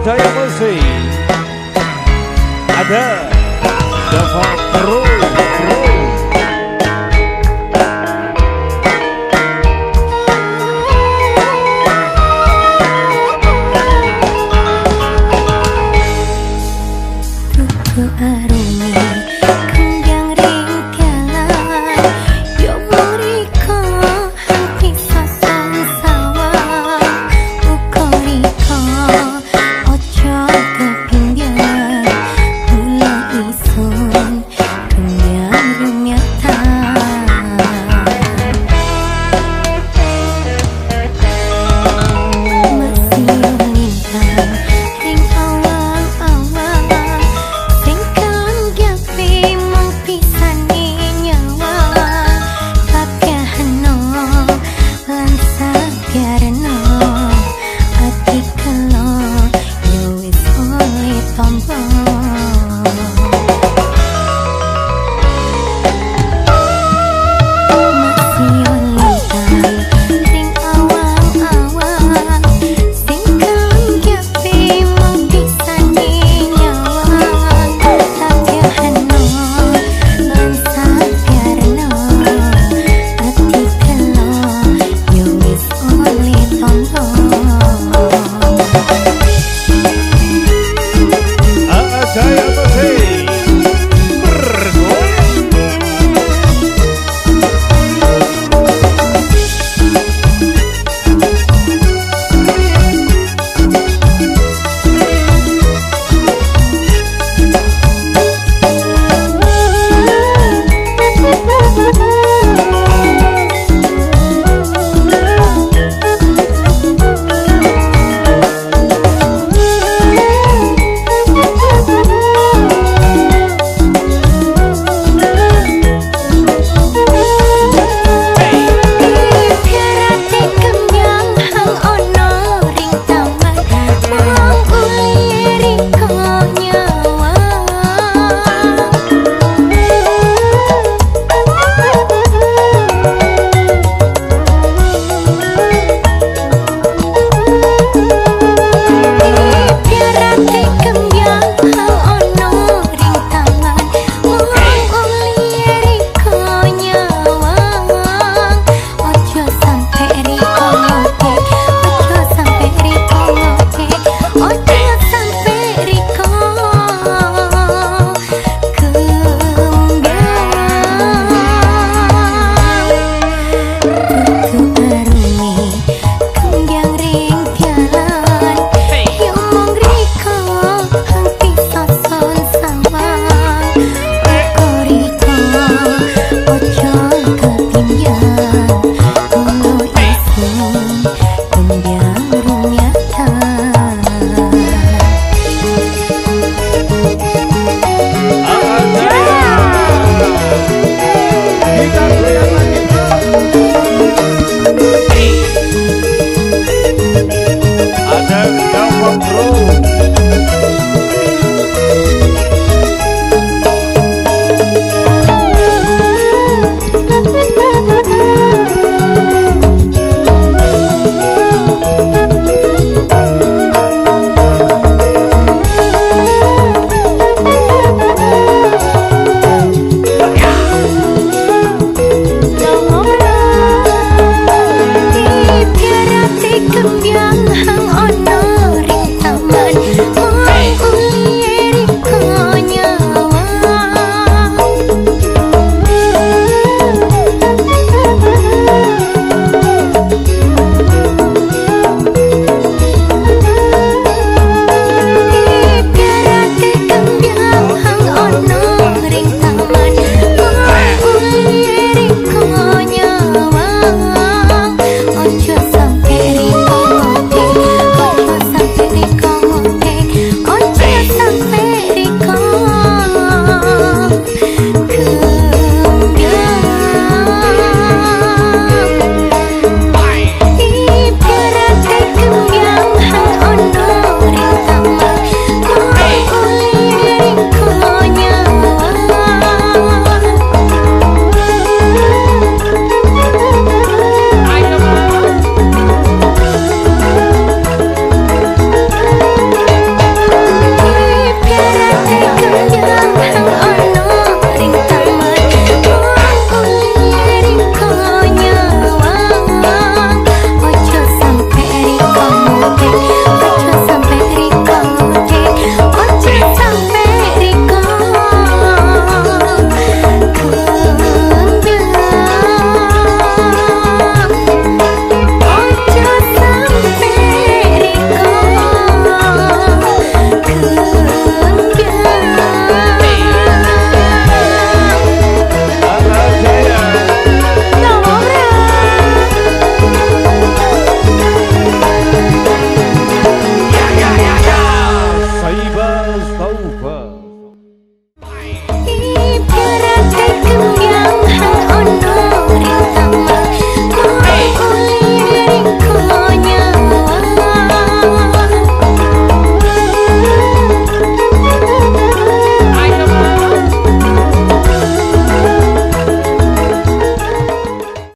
Jaya Musik Ada. Dava Pro Pro ke arah